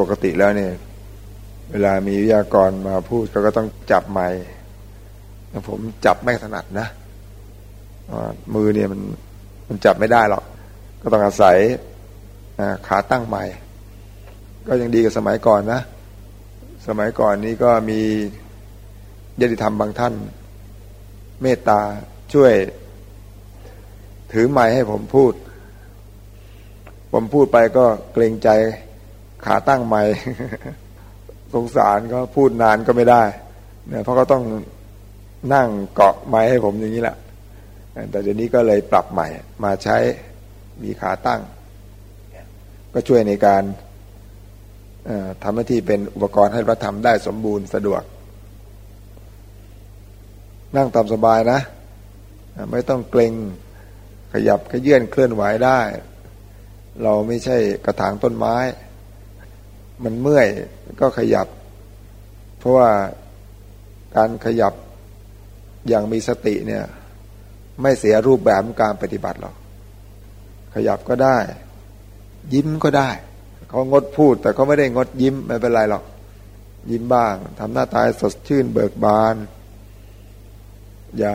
ปกติแล้วเนี่ย เวลามีวิทยากรมาพูดเขาก็ต้องจับไม้ผมจับไม่ถนัดนะมือเนี่ยมันมันจับไม่ได้หรอก ก็ต้องอาศัยขาตั้งไม้ก็ยังดีกับสมัยก่อนนะ สมัยก่อนนี้ก็มีญาติธรรมบางท่าน เมตตาช่วย ถือไม้ให้ผมพูด ผมพูดไปก็เกรงใจ ขาตั้งไม้สงสารก็พูดนานก็ไม่ได้เนี่ยเพราะก็ต้องนั่งเกาะไม้ให้ผมอย่างนี้แหละแต่เดี๋ยวนี้ก็เลยปรับใหม่ มาใช้มีขาตั้ง ก็ช่วยในการทำหน้าที่เป็นอุปกรณ์ให้พระธรรมได้สมบูรณ์สะดวก นั่งตามสบายนะ ไม่ต้องเกรงขยับขยื่นเคลื่อนไหวได้ เราไม่ใช่กระถางต้นไม้ มันเมื่อยก็ขยับ เพราะว่าการขยับอย่างมีสติเนี่ย ไม่เสียรูปแบบการปฏิบัติหรอกขยับก็ได้ ยิ้มก็ได้เขางดพูด แต่เขาไม่ได้งดยิ้มไม่เป็นไรหรอก ยิ้มบ้างทำหน้าตาสดชื่นเบิกบาน อย่า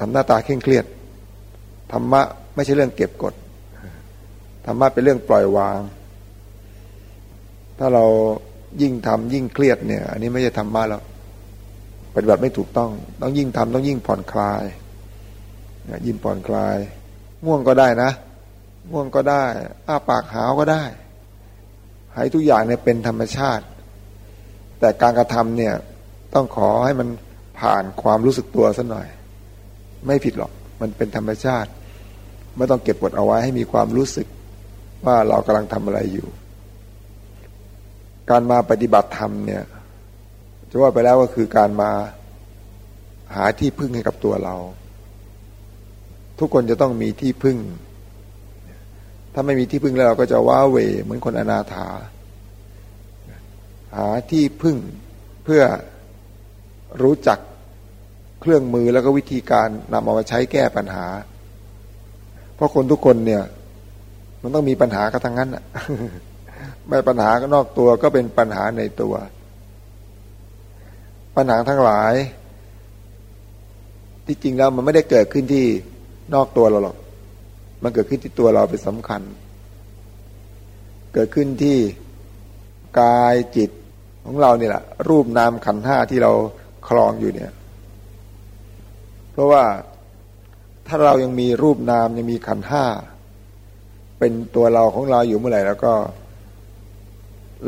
ทำหน้าตาเคร่งเครียดธรรมะไม่ใช่เรื่องเก็บกดธรรมะเป็นเรื่องปล่อยวาง ถ้าเรายิ่งทำยิ่งเครียดเนี่ย อันนี้ไม่ใช่ธรรมะแล้วปฏิบัติไม่ถูกต้อง ต้องยิ่งทำต้องยิ่งผ่อนคลายยิ่งผ่อนคลาย ง่วงก็ได้นะ ง่วงก็ได้ อ้าปากหาวก็ได้ให้ทุกอย่างเนี่ยเป็นธรรมชาติ แต่การกระทำเนี่ยต้องขอให้มันผ่านความรู้สึกตัวสัหน่อย ไม่ผิดหรอกมันเป็นธรรมชาติ ไม่ต้องเก็บกดเอาไว้ให้มีความรู้สึกว่าเรากำลังทำอะไรอยู่ การมาปฏิบัติธรรมเนี่ยจะว่าไปแล้วก็คือการมาหาที่พึ่งให้กับตัวเรา ทุกคนจะต้องมีที่พึ่ง ถ้าไม่มีที่พึ่งแล้วเราก็จะว้าเวเหมือนคนอนาถา หาที่พึ่งเพื่อรู้จักเครื่องมือแล้วก็วิธีการนำเอามาใช้แก้ปัญหา เพราะคนทุกคนเนี่ย มันต้องมีปัญหากันทั้งนั้นอะ ไม่ปัญหาก็นอกตัวก็เป็นปัญหาในตัว ปัญหาทั้งหลาย ที่จริงแล้วมันไม่ได้เกิดขึ้นที่นอกตัวเราหรอก มันเกิดขึ้นที่ตัวเราเป็นสำคัญ เกิดขึ้นที่กายจิตของเราเนี่ยแหละรูปนามขันห้าที่เราคลองอยู่เนี่ย เพราะว่าถ้าเรายังมีรูปนามยังมีขันห้าเป็นตัวเราของเราอยู่เมื่อไหร่แล้วก็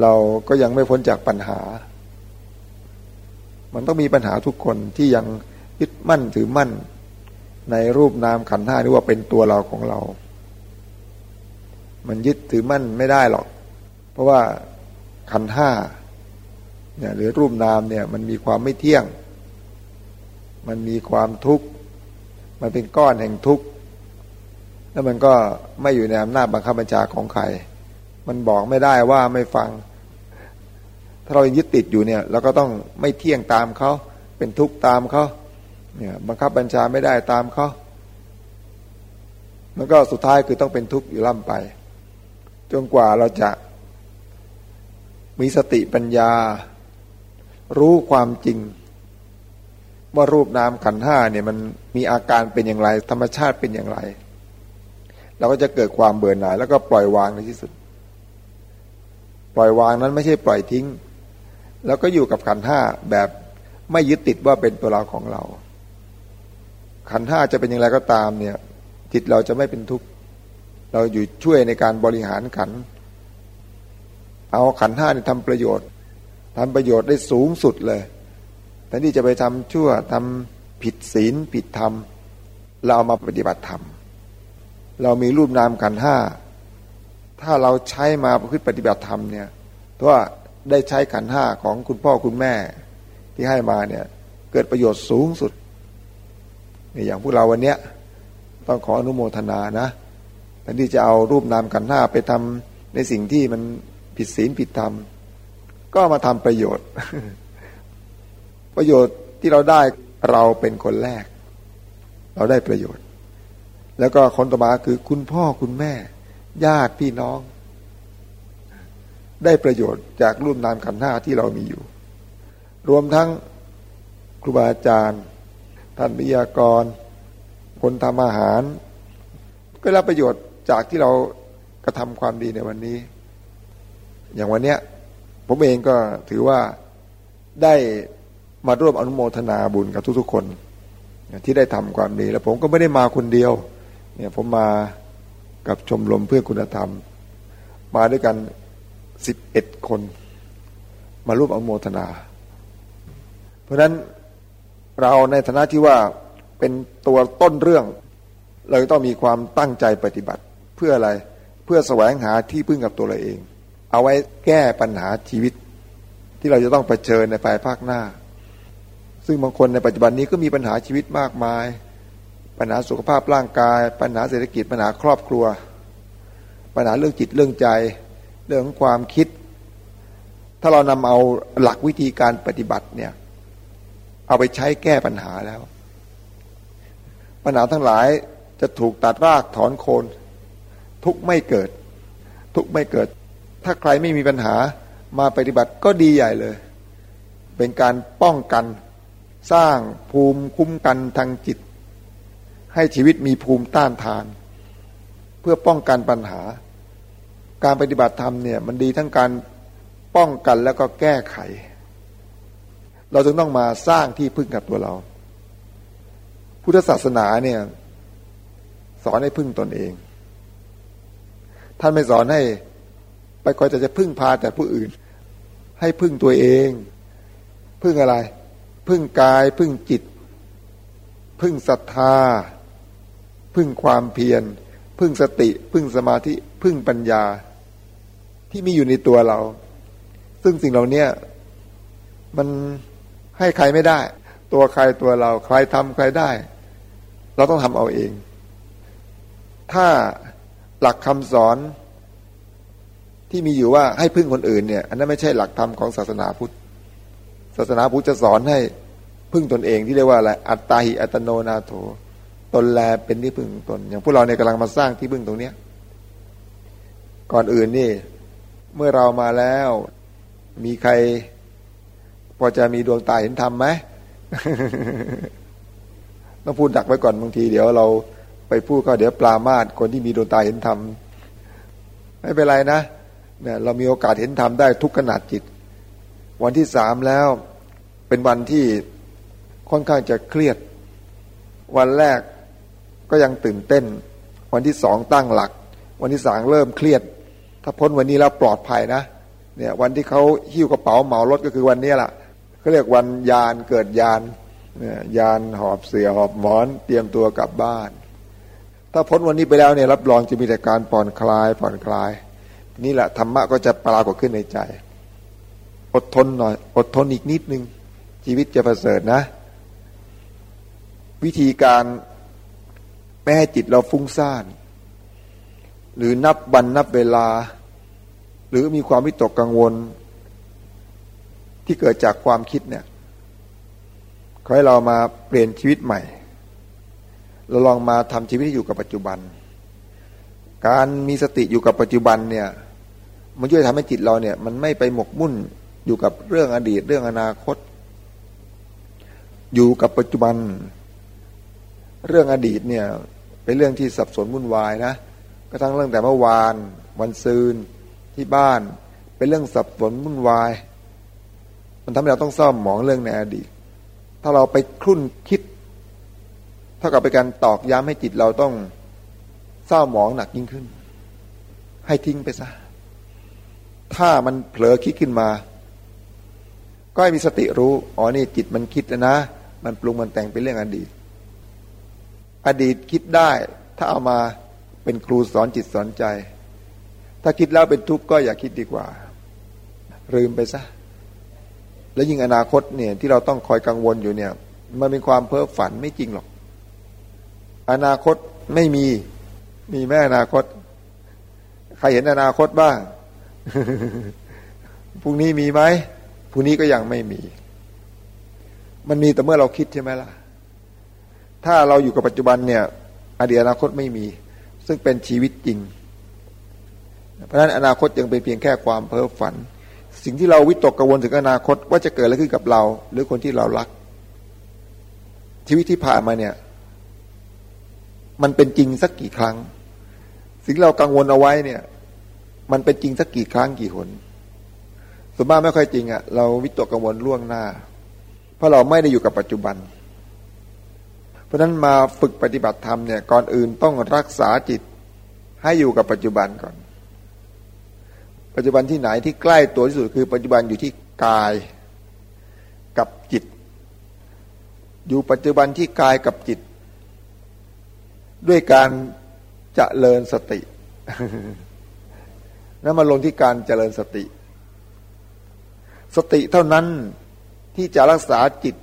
เราก็ยังไม่พ้นจากปัญหา มันต้องมีปัญหาทุกคนที่ยังยึดมั่นถือมั่น ในรูปนามขันธ์ห้านี่ว่าเป็นตัวเราของเรา มันยึดถือมั่นไม่ได้หรอก เพราะว่าขันธ์ห้าเนี่ยหรือรูปนามเนี่ยมันมีความไม่เที่ยง มันมีความทุกข์ มันเป็นก้อนแห่งทุกข์ แล้วมันก็ไม่อยู่ในอำนาจบังคับบัญชาของใคร มันบอกไม่ได้ว่าไม่ฟัง ถ้าเรายึดติดอยู่เนี่ยเราก็ต้องไม่เที่ยงตามเขาเป็นทุกข์ตามเขาเนี่ยบังคับบัญชาไม่ได้ตามเขามันก็สุดท้ายคือต้องเป็นทุกข์อยู่ล่ำไป จนกว่าเราจะมีสติปัญญา รู้ความจริง ว่ารูปนามขันห้าเนี่ยมันมีอาการเป็นอย่างไร ธรรมชาติเป็นอย่างไร เราก็จะเกิดความเบื่อหน่าย แล้วก็ปล่อยวางในที่สุด ปล่อยวางนั้นไม่ใช่ปล่อยทิ้ง แล้วก็อยู่กับขันห้าแบบไม่ยึดติดว่าเป็นตัวเราของเรา ขันห้าจะเป็นอย่างไรก็ตามเนี่ย จิตเราจะไม่เป็นทุกข์เราอยู่ช่วยในการบริหารขัน เอาขันห้านี่ทำประโยชน์ทำประโยชน์ได้สูงสุดเลยแทนที่จะไปทำชั่วทำผิดศีลผิดธรรม เราเอามาปฏิบัติธรรม เรามีรูปนามขันห้า ถ้าเราใช้มาประพฤติปฏิบัติธรรมเนี่ยเพราะ ได้ใช้ขันห้าของคุณพ่อคุณแม่ที่ให้มาเนี่ยเกิดประโยชน์สูงสุดนี่อย่างพวกเราวันเนี้ยต้องขออนุโมทนานะแทนที่จะเอารูปนามกันห้าไปทำในสิ่งที่มันผิดศีลผิดธรรม ก็มาทำประโยชน์ ประโยชน์ที่เราได้เราเป็นคนแรก เราได้ประโยชน์ แล้วก็คนต่อมาคือคุณพ่อคุณแม่ ญาติพี่น้อง ได้ประโยชน์จากรูปนามขันธ์ห้าที่เรามีอยู่ รวมทั้งครูบาอาจารย์ ท่านวิทยากร คนทำอาหาร ก็รับประโยชน์จากที่เรากระทำความดีในวันนี้ อย่างวันเนี้ยผมเองก็ถือว่าได้มาร่วมอนุโมทนาบุญกับทุกๆคน ที่ได้ทำความดีแล้วผมก็ไม่ได้มาคนเดียวเนี่ยผมมากับชมรมเพื่อคุณธรรม มาด้วยกัน สิบเอ็ดคน มาร่วมอนุโมทนา เพราะนั้นเราในฐานะที่ว่าเป็นตัวต้นเรื่อง เราต้องมีความตั้งใจปฏิบัติเพื่ออะไรเพื่อแสวงหาที่พึ่งกับตัวเราเอง เอาไว้แก้ปัญหาชีวิต ที่เราจะต้องเผชิญในภายภาคหน้า ซึ่งบางคนในปัจจุบันนี้ก็มีปัญหาชีวิตมากมาย ปัญหาสุขภาพร่างกาย ปัญหาเศรษฐกิจปัญหาครอบครัว ปัญหาเรื่องจิตเรื่องใจ เรื่องความคิด ถ้าเรานำเอาหลักวิธีการปฏิบัติเนี่ย เอาไปใช้แก้ปัญหาแล้ว ปัญหาทั้งหลายจะถูกตัดรากถอนโคน ทุกไม่เกิด ทุกไม่เกิด ถ้าใครไม่มีปัญหามาปฏิบัติก็ดีใหญ่เลย เป็นการป้องกันสร้างภูมิคุ้มกันทางจิต ให้ชีวิตมีภูมิต้านทาน เพื่อป้องกันปัญหา การปฏิบัติธรรมเนี่ยมันดีทั้งการป้องกันแล้วก็แก้ไข เราจึงต้องมาสร้างที่พึ่งกับตัวเรา พุทธศาสนาเนี่ย สอนให้พึ่งตนเอง ท่านไม่สอนให้ ไปคอยจะจะพึ่งพาแต่ผู้อื่น ให้พึ่งตัวเอง พึ่งอะไร พึ่งกาย พึ่งจิต พึ่งศรัทธา พึ่งความเพียร พึ่งสติ พึ่งสมาธิ พึ่งปัญญา ที่มีอยู่ในตัวเรา ซึ่งสิ่งเหล่านี้มันให้ใครไม่ได้ ตัวใครตัวเรา ใครทำใครได้ เราต้องทำเอาเอง ถ้าหลักคำสอนที่มีอยู่ว่าให้พึ่งคนอื่นเนี่ย อันนั้นไม่ใช่หลักธรรมของศาสนาพุทธ ศาสนาพุทธจะสอนให้พึ่งตนเองที่เรียกว่าอะไรอัตตาหิอัตโนนาโถตนแลเป็นที่พึ่งตน อย่างพวกเราเนี่ยกำลังมาสร้างที่พึ่งตรงเนี้ย ก่อนอื่นนี่ เมื่อเรามาแล้ว มีใคร พอจะมีดวงตาเห็นธรรมไหมต้องพูดดักไว้ก่อนบางที เดี๋ยวเราไปพูดก็เดี๋ยวปลามาดคนที่มีดวงตาเห็นธรรมไม่เป็นไรนะเนี่ยเรามีโอกาสเห็นธรรมได้ทุกขนาดจิต วันที่สามแล้วเป็นวันที่ค่อนข้างจะเครียด วันแรกก็ยังตื่นเต้น วันที่สองตั้งหลัก วันที่สามเริ่มเครียด ถ้าพ้นวันนี้แล้วปลอดภัยนะเนี่ยวันที่เขาหิ้วกระเป๋าเหมารถก็คือวันนี้แหละเขาเรียกวันยานเกิดยานเนี่ยยานหอบเสือหอบหมอนเตรียมตัวกลับบ้าน ถ้าพ้นวันนี้ไปแล้วเนี่ยรับรองจะมีแต่การผ่อนคลายผ่อนคลาย นี่แหละธรรมะก็จะปรากฏขึ้นในใจ อดทนหน่อย อดทนอีกนิดนึง ชีวิตจะประเสริฐนะ วิธีการไม่ให้จิตเราฟุ้งซ่าน หรือนับวันนับเวลา หรือมีความวิตกกังวล ที่เกิดจากความคิดเนี่ยขอให้เรามาเปลี่ยนชีวิตใหม่ เราลองมาทำชีวิตอยู่กับปัจจุบัน การมีสติอยู่กับปัจจุบันเนี่ยมันช่วยทำให้จิตเราเนี่ยมันไม่ไปหมกมุ่นอยู่กับเรื่องอดีตเรื่องอนาคต อยู่กับปัจจุบัน เรื่องอดีตเนี่ยเป็นเรื่องที่สับสนวุ่นวายนะ ก็ทั้งเรื่องแต่เมื่อวาน วันซืนที่บ้าน เป็นเรื่องสับสนวุ่นวาย มันทำให้เราต้องซ่อมหมองเรื่องในอดีต ถ้าเราไปคลุ่นคิด เท่ากับเป็นการตอกย้ำให้จิตเราต้องเศร้าหมองหนักยิ่งขึ้น ให้ทิ้งไปซะ ถ้ามันเผลอคิดขึ้นมา ก็ให้มีสติรู้ อ๋อนี่จิตมันคิดนะ มันปรุงมันแต่งเป็นเรื่องอดีต อดีตคิดได้ ถ้าเอามา เป็นครูสอนจิตสอนใจ ถ้าคิดแล้วเป็นทุกข์ก็อย่าคิดดีกว่า ลืมไปซะแล้วยิ่งอนาคตเนี่ยที่เราต้องคอยกังวลอยู่เนี่ย มันเป็นความเพ้อฝันไม่จริงหรอก อนาคตไม่มี มีแม่อนาคต ใครเห็นอนาคตบ้างพรุ่งนี้มีไหมพรุ่งนี้ก็ยังไม่มี มันมีแต่เมื่อเราคิดใช่ไหมล่ะ ถ้าเราอยู่กับปัจจุบันเนี่ย อดีตอนาคตไม่มี ซึ่งเป็นชีวิตจริง เพราะนั้นอนาคตยังเป็นเพียงแค่ความเพ้อฝัน สิ่งที่เราวิตกกังวลถึงอนาคตว่าจะเกิดอะไรขึ้นกับเรา หรือคนที่เรารัก ชีวิตที่ผ่านมาเนี่ย มันเป็นจริงสักกี่ครั้ง สิ่งเรากังวลเอาไว้เนี่ย มันเป็นจริงสักกี่ครั้งกี่หนส่วนมากไม่ค่อยจริงอะ่ะเราวิตกกังวลล่วงหน้า เพราะเราไม่ได้อยู่กับปัจจุบัน ราะนั้นมาฝึกปฏิบัติธรรมเนี่ยก่อนอื่นต้องรักษาจิตให้อยู่กับปัจจุบันก่อน ปัจจุบันที่ไหนที่ใกล้ตัวที่สุดคือ ปัจจุบันอยู่ที่กายกับจิต อยู่ปัจจุบันที่กายกับจิต ด้วยการเจริญสตินั้นมาลงที่การเจริญสติ สติเท่านั้นที่จะรักษาจิต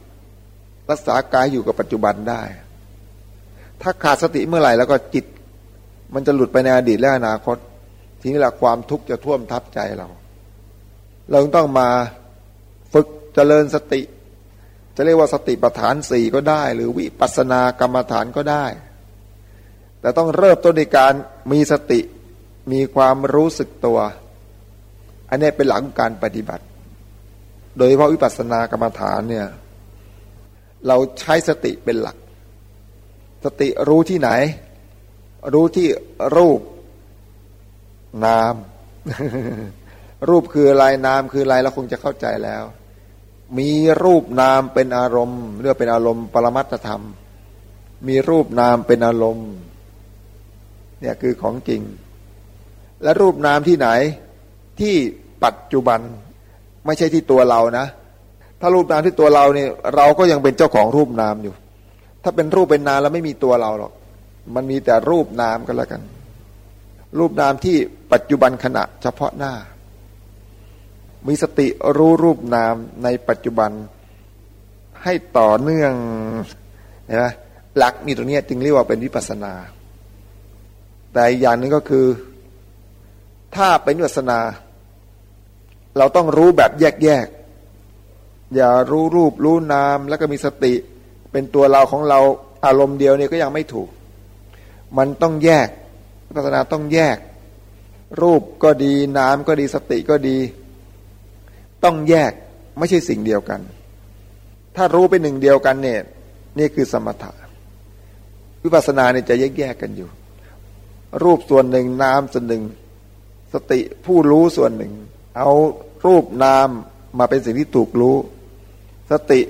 รักษากายอยู่กับปัจจุบันได้ ถ้าขาดสติเมื่อไหร่แล้วก็จิต มันจะหลุดไปในอดีตและอนาคต ทีนี้แหละความทุกข์จะท่วมทับใจเรา เราต้องมาฝึกเจริญสติ จะเรียกว่าสติปัฏฐานสี่ก็ได้ หรือวิปัสสนากรรมฐานก็ได้ แต่ต้องเริ่มต้นในการมีสติมีความรู้สึกตัว อันนี้เป็นหลังการปฏิบัติ โดยเฉพาะวิปัสสนากรรมฐานเนี่ย เราใช้สติเป็นหลัก สติรู้ที่ไหน รู้ที่รูป นาม รูปคืออะไรนามคืออะไรเราคงจะเข้าใจแล้ว มีรูปนามเป็นอารมณ์เรียกเป็นอารมณ์ปรมัตธรรม มีรูปนามเป็นอารมณ์ เนี่ยคือของจริง และรูปนามที่ไหนที่ปัจจุบัน ไม่ใช่ที่ตัวเรานะ ถ้ารูปนามที่ตัวเราเนี่ยเราก็ยังเป็นเจ้าของรูปนามอยู่ ถ้าเป็นรูปเป็นนามแล้วไม่มีตัวเราหรอกมันมีแต่รูปนามก็แล้วกัน รูปนามที่ปัจจุบันขณะเฉพาะหน้า มีสติรู้รูปนามในปัจจุบันให้ต่อเนื่องเห็นไหมหลักมีตรงนี้จึงเรียกว่าเป็นวิปัสนา แต่อย่างนึงก็คือ ถ้าเป็นวิปัสนา เราต้องรู้แบบแยกๆ อย่ารู้รูปรู้นามแล้วก็มีสติ เป็นตัวเราของเราอารมณ์เดียวเนี่ยก็ยังไม่ถูก มันต้องแยกวิปัสนาต้องแยก รูปก็ดีน้ำก็ดีสติก็ดี ต้องแยกไม่ใช่สิ่งเดียวกัน ถ้ารู้เป็นหนึ่งเดียวกันเนี่ยนี่คือสมถะ วิปัสสนาเนี่ยจะแยกแยกกันอยู่ รูปส่วนหนึ่งน้ำส่วนหนึ่ง สติผู้รู้ส่วนหนึ่ง เอารูปนามมาเป็นสิ่งที่ถูกรู้ สติ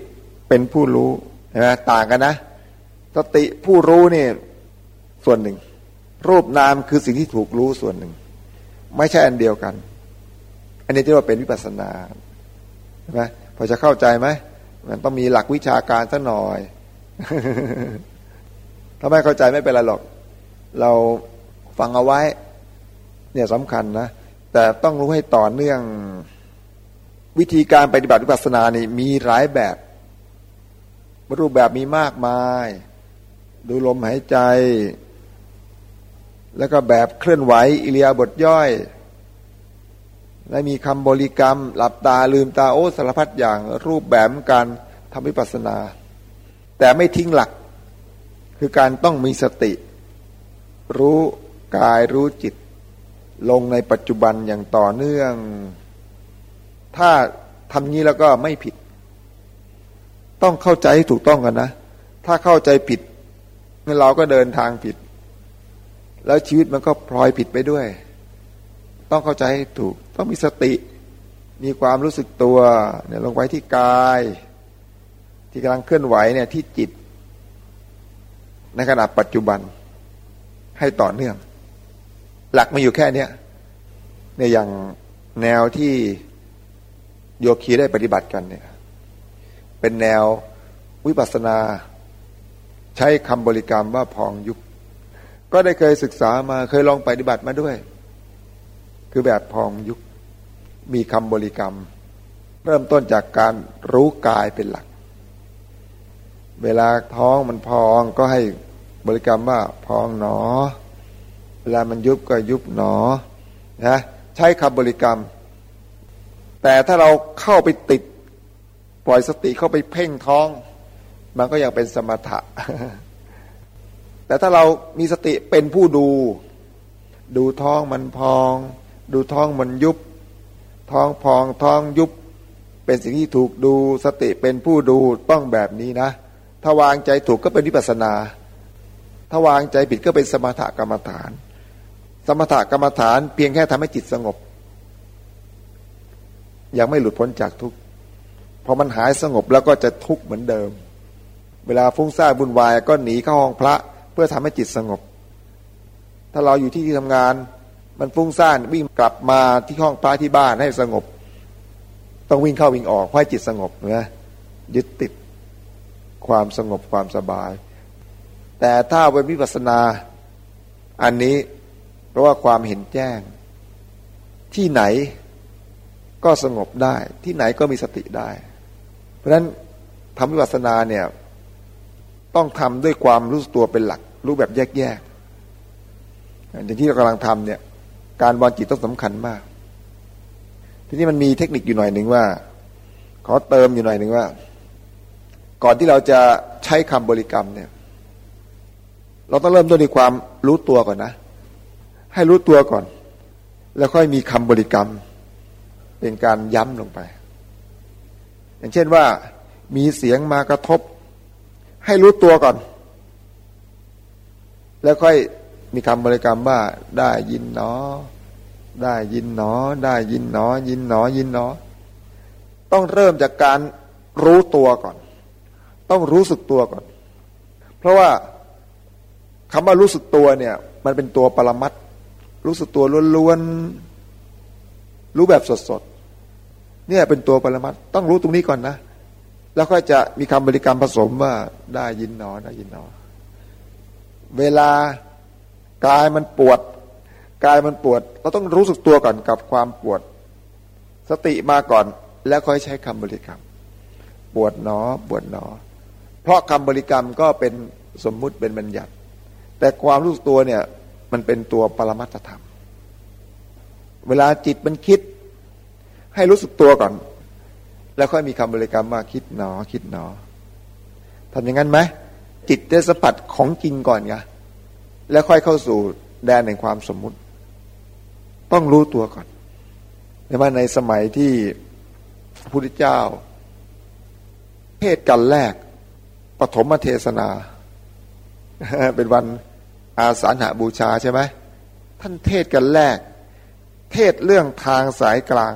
เป็นผู้รู้เห็นไหมต่างกันนะ สติผู้รู้นี่ส่วนหนึ่ง รูปนามคือสิ่งที่ถูกรู้ส่วนหนึ่ง ไม่ใช่อันเดียวกัน อันนี้ที่ว่าเป็นวิปัสสนาใช่ไหมพอจะเข้าใจไหมมันต้องมีหลักวิชาการสักหน่อยถ้าไม่เข้าใจไม่เป็นไรหรอก เราฟังเอาไว้ เนี่ยสำคัญนะ แต่ต้องรู้ให้ต่อเนื่อง วิธีการปฏิบัติวิปัสสนานี่มีหลายแบบรูปแบบมีมากมาย ดูลมหายใจ แล้วก็แบบเคลื่อนไหวอิเลียบทย่อย และมีคำบริกรรม หลับตาลืมตาโอ้สารพัดอย่างรูปแบบการทำวิปัสสนา แต่ไม่ทิ้งหลัก คือการต้องมีสติ รู้กายรู้จิต ลงในปัจจุบันอย่างต่อเนื่อง ถ้าทำงี้แล้วก็ไม่ผิด ต้องเข้าใจให้ถูกต้องกันนะ ถ้าเข้าใจผิดเราก็เดินทางผิด แล้วชีวิตมันก็พลอยผิดไปด้วย ต้องเข้าใจให้ถูก ต้องมีสติ มีความรู้สึกตัวเนี่ยลงไว้ที่กาย ที่กำลังเคลื่อนไหวเนี่ยที่จิต ในขณะปัจจุบันให้ต่อเนื่อง หลักมาอยู่แค่เนี้ยในอย่างแนวที่ โยคีได้ปฏิบัติกันเนี่ยเป็นแนววิปัสสนา ใช้คำบริกรรมว่าพองยุบก็ได้เคยศึกษามาเคยลองปฏิบัติมาด้วย คือแบบพองยุบมีคำบริกรรม เริ่มต้นจากการรู้กายเป็นหลัก เวลาท้องมันพองก็ให้บริกรรมว่าพองหนอ เวลามันยุบก็ยุบหนอนะใช้คำบริกรรม แต่ถ้าเราเข้าไปติด ปล่อยสติเข้าไปเพ่งท้อง มันก็ยังเป็นสมถะ แต่ถ้าเรามีสติเป็นผู้ดู ดูท้องมันพอง ดูท้องมันยุบ ท้องพองท้องยุบ เป็นสิ่งที่ถูกดู สติเป็นผู้ดูต้องแบบนี้นะ ถ้าวางใจถูกก็เป็นวิปัสนา ถ้าวางใจผิดก็เป็นสมถกรรมฐาน สมถกรรมฐานเพียงแค่ทำให้จิตสงบ ยังไม่หลุดพ้นจากทุกข์พอมันหายสงบแล้วก็จะทุกข์เหมือนเดิม เวลาฟุ้งซ่านบุญวายก็หนีเข้าห้องพระเพื่อทำให้จิตสงบ ถ้าเราอยู่ที่ที่ทำงาน มันฟุ้งซ่านวิ่งกลับมาที่ห้องพระที่บ้านให้สงบ ต้องวิ่งเข้าวิ่งออกให้จิตสงบนะยึดติดความสงบความสบาย แต่ถ้าเป็นวิปัสสนาอันนี้เพราะว่าความเห็นแจ้ง ที่ไหน ก็สงบได้ ที่ไหนก็มีสติได้ เพราะฉะนั้นทำวิปัสสนาเนี่ยต้องทำด้วยความรู้ตัวเป็นหลัก รู้แบบแยกๆอย่างที่เรากำลังทำเนี่ย การวางจิตต้องสำคัญมาก ทีนี้มันมีเทคนิคอยู่หน่อยหนึ่งว่า ขอเติมอยู่หน่อยหนึ่งว่า ก่อนที่เราจะใช้คำบริกรรมเนี่ย เราต้องเริ่มต้นด้วยความรู้ตัวก่อนนะ ให้รู้ตัวก่อน แล้วค่อยมีคำบริกรรม เป็นการย้ำลงไป อย่างเช่นว่ามีเสียงมากระทบ ให้รู้ตัวก่อน แล้วค่อยมีคำบริกรรมว่า ได้ยินหนอได้ยินหนอได้ยินหนอยินหนอยินหนอต้องเริ่มจากการรู้ตัวก่อน ต้องรู้สึกตัวก่อน เพราะว่าคำว่ารู้สึกตัวเนี่ย มันเป็นตัวปรมัตรู้สึกตัวล้วนๆรู้แบบสด เนี่ยเป็นตัวปรมัตต้องรู้ตรงนี้ก่อนนะ แล้วก็จะมีคำบริกรรมผสมว่าได้ยินหนอได้ยินหนอ เวลากายมันปวด กายมันปวดเราต้องรู้สึกตัวก่อนกับความปวด สติมาก่อน แล้วค่อยใช้คำบริกรรม ปวดหนอปวดหนอ เพราะคำบริกรรมก็เป็นสมมุติเป็นบัญญัติ แต่ความรู้สึกตัวเนี่ยมันเป็นตัวปรมัตธรรม เวลาจิตมันคิด ให้รู้สึกตัวก่อน แล้วค่อยมีคำบริกรรมว่าคิดหนอ คิดหนอทำอย่างนั้นไหมจิตได้สัมผัสของจริงก่อนไงแล้วค่อยเข้าสู่แดนแห่งความสมมุติ ต้องรู้ตัวก่อนในว่าในสมัยที่พระพุทธเจ้า เทศกันแรกปฐมเทศนา เป็นวันอาสาหาบูชาใช่ไหมท่านเทศกันแรก เทศเรื่องทางสายกลาง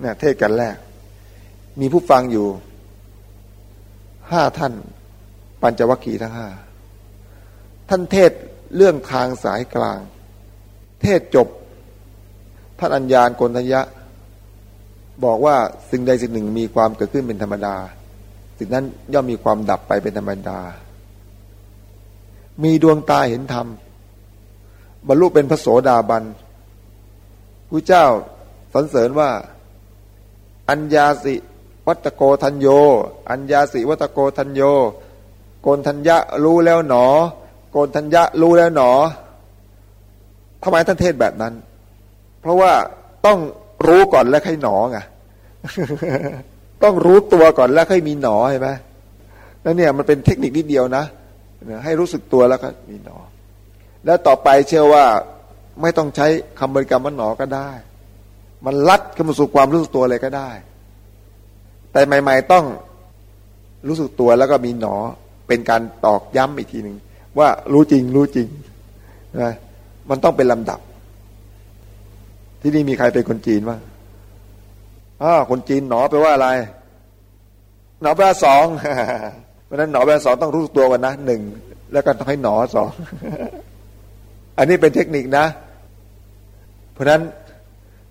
เนี่ยเทศกันแรก มีผู้ฟังอยู่ห้าท่าน ปัญจวัคคีย์ทั้งห้าท่านเทศเรื่องทางสายกลาง เทศจบท่านอัญญาณโกนทยะ บอกว่าสิ่งใดสิ่งหนึ่งมีความเกิดขึ้นเป็นธรรมดา สิ่งนั้นย่อมมีความดับไปเป็นธรรมดา มีดวงตาเห็นธรรม บรรลุเป็นพระโสดาบันผู้เจ้าสรรเสริญว่า อัญญาสิวัตโกทัญโย อัญญาสิวัตโกทัญโย โกนทัญญะรู้แล้วหนอ โกนทัญญะรู้แล้วหนอทำไมท่านเทศแบบนั้น เพราะว่าต้องรู้ก่อนแล้วค่อยหนอไงต้องรู้ตัวก่อนแล้วค่อยมีหนอใช่ไหมแล้วเนี่ยมันเป็นเทคนิคนิดเดียวนะให้รู้สึกตัวแล้วก็มีหนอ แล้วต่อไปเชื่อว่าไม่ต้องใช้คำบริกรรมว่าหนอก็ได้ มันลัดเข้ามาสู่ความรู้สึกตัวเลยก็ได้ แต่ใหม่ ๆ ต้องรู้สึกตัวแล้วก็มีหนอเป็นการตอกย้ำอีกทีหนึ่งว่ารู้จริงรู้จริงนะมันต้องเป็นลำดับ ที่นี่มีใครเป็นคนจีนบ้างอ้าคนจีนหนอแปลว่าอะไร หนอแปลว่าสองเพราะนั้นหนอแปลว่าสองต้องรู้ตัวกันนะหนึ่งแล้วก็ต้องให้หนอสองอันนี้เป็นเทคนิคนะ เพราะนั้น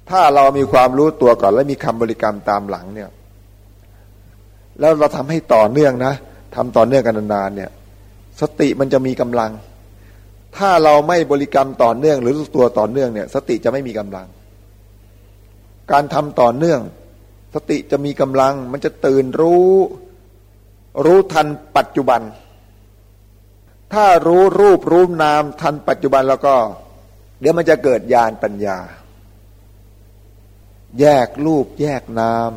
ถ้าเรามีความรู้ตัวก่อน และมีคำบริกรรมตามหลังเนี่ย แล้วเราทำให้ต่อเนื่องนะทำต่อเนื่องกันนานๆเนี่ย สติมันจะมีกำลัง ถ้าเราไม่บริกรรมต่อเนื่อง หรือรู้ตัวต่อเนื่องเนี่ย สติจะไม่มีกำลัง การทำต่อเนื่อง สติจะมีกำลัง มันจะตื่นรู้ รู้ทันปัจจุบัน ถ้ารู้รูปรู้นามทันปัจจุบันแล้วก็ เดี๋ยวมันจะเกิดญาณปัญญา แยกรูปแยกนาม